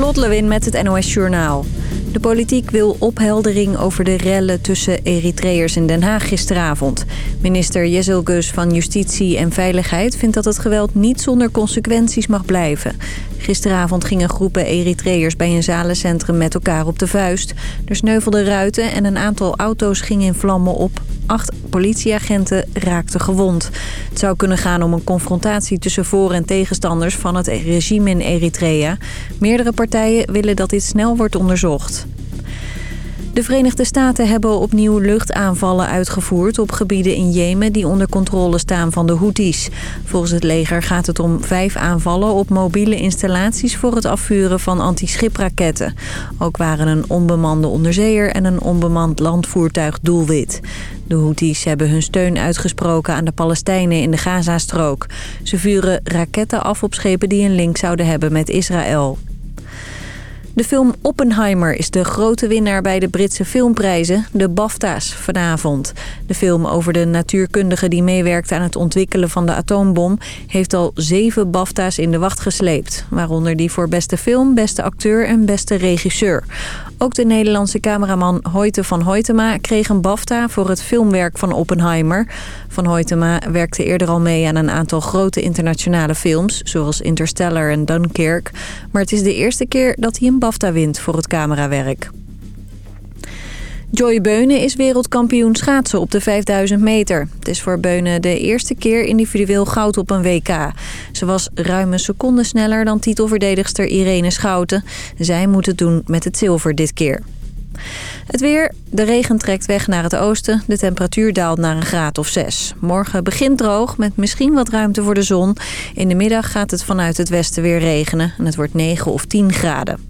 Lot met het NOS Journaal. De politiek wil opheldering over de rellen tussen Eritreërs in Den Haag gisteravond. Minister Jezel Gus van Justitie en Veiligheid vindt dat het geweld niet zonder consequenties mag blijven. Gisteravond gingen groepen Eritreërs bij een zalencentrum met elkaar op de vuist. Er sneuvelden ruiten en een aantal auto's gingen in vlammen op. Acht politieagenten raakten gewond. Het zou kunnen gaan om een confrontatie tussen voor- en tegenstanders van het regime in Eritrea. Meerdere partijen willen dat dit snel wordt onderzocht. De Verenigde Staten hebben opnieuw luchtaanvallen uitgevoerd op gebieden in Jemen die onder controle staan van de Houthis. Volgens het leger gaat het om vijf aanvallen op mobiele installaties voor het afvuren van antischipraketten. Ook waren een onbemande onderzeeër en een onbemand landvoertuig doelwit. De Houthis hebben hun steun uitgesproken aan de Palestijnen in de Gazastrook. Ze vuren raketten af op schepen die een link zouden hebben met Israël. De film Oppenheimer is de grote winnaar bij de Britse filmprijzen, de BAFTA's, vanavond. De film over de natuurkundige die meewerkte aan het ontwikkelen van de atoombom... heeft al zeven BAFTA's in de wacht gesleept. Waaronder die voor beste film, beste acteur en beste regisseur. Ook de Nederlandse cameraman Hoyte van Hoytema kreeg een BAFTA voor het filmwerk van Oppenheimer. Van Hoytema werkte eerder al mee aan een aantal grote internationale films... zoals Interstellar en Dunkirk. Maar het is de eerste keer dat hij een BAFTA wint voor het camerawerk. Joy Beunen is wereldkampioen schaatsen op de 5000 meter. Het is voor Beunen de eerste keer individueel goud op een WK. Ze was ruim een seconde sneller dan titelverdedigster Irene Schouten. Zij moet het doen met het zilver dit keer. Het weer. De regen trekt weg naar het oosten. De temperatuur daalt naar een graad of 6. Morgen begint droog met misschien wat ruimte voor de zon. In de middag gaat het vanuit het westen weer regenen. En het wordt 9 of 10 graden.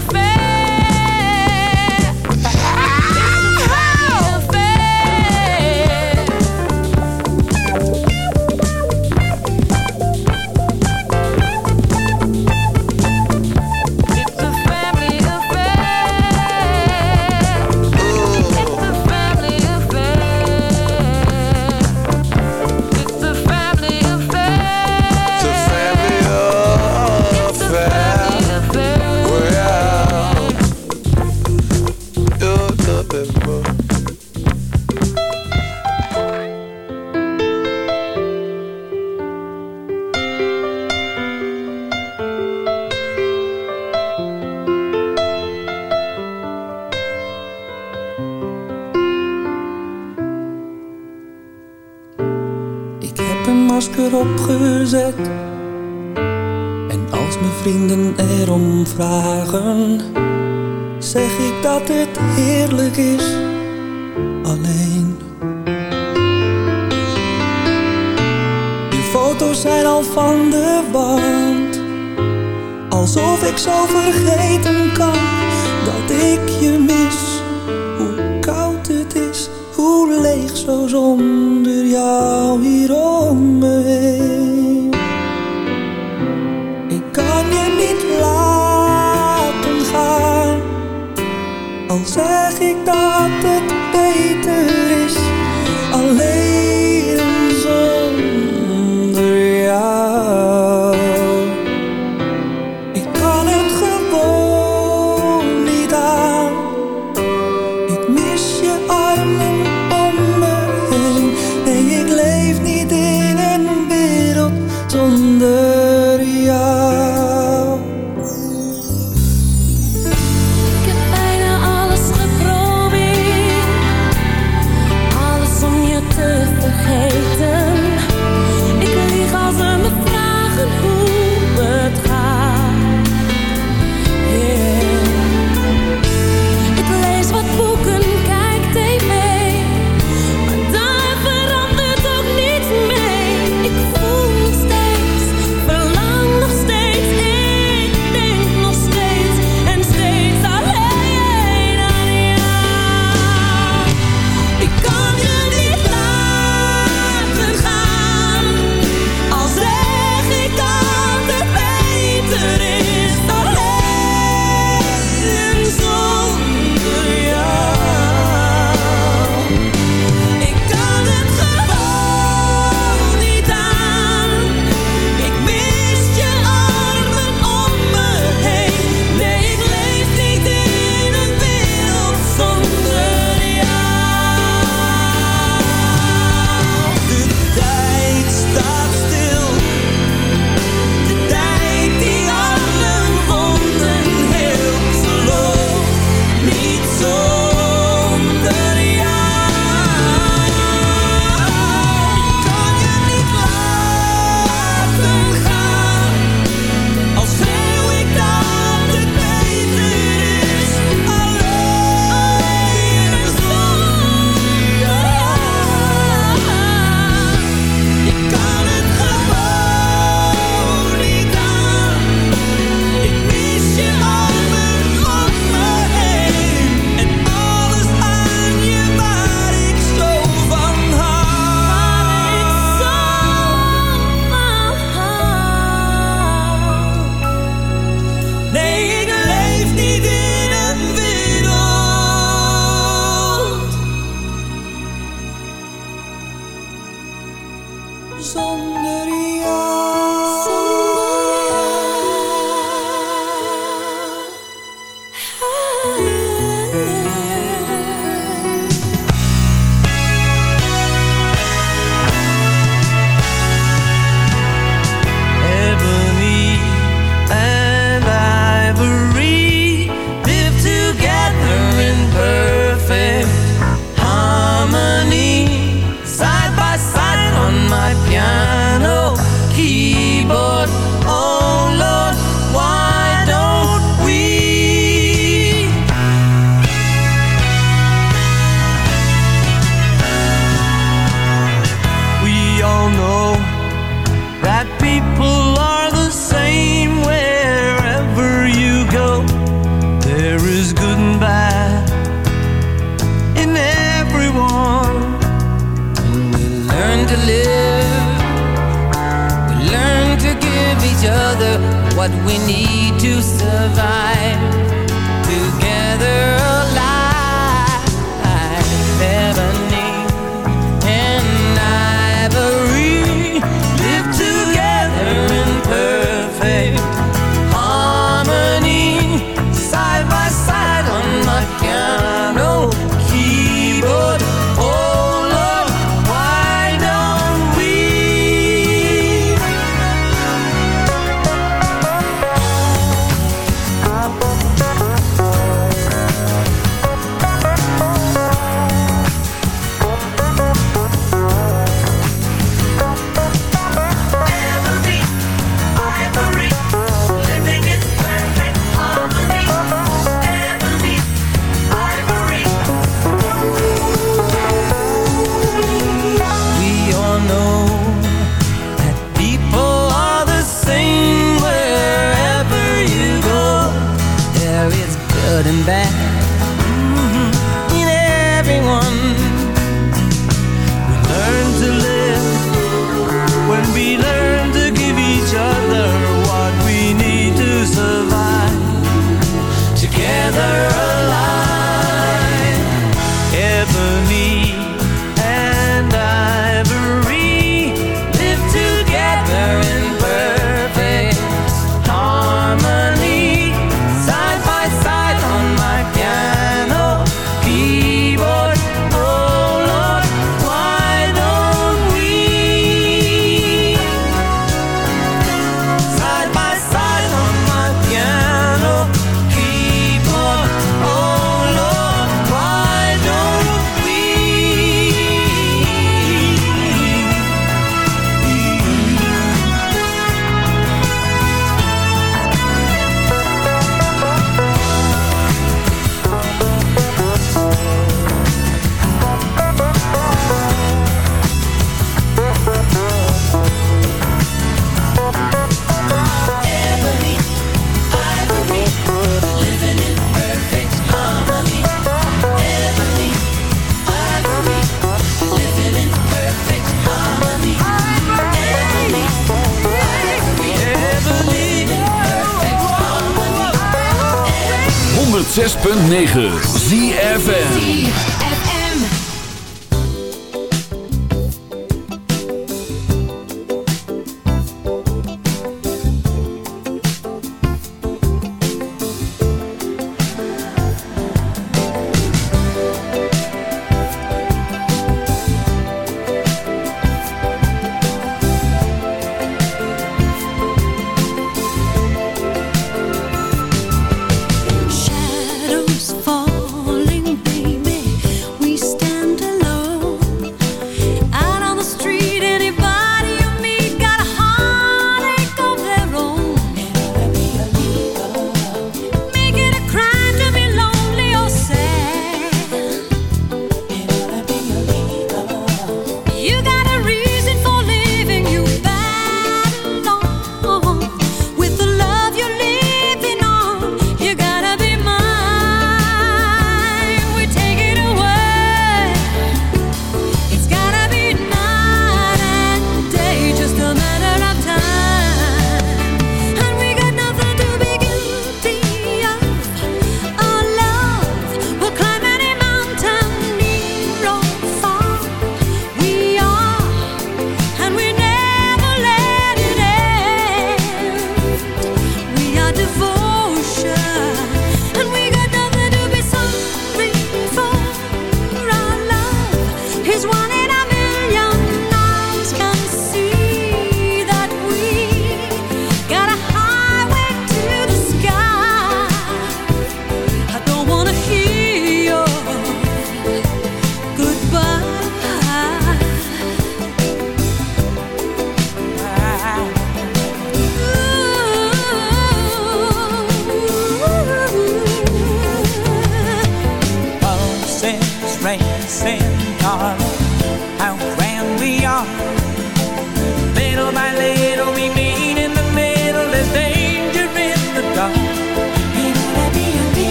6.9 ZFN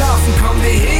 schlafen, komm, wir hin.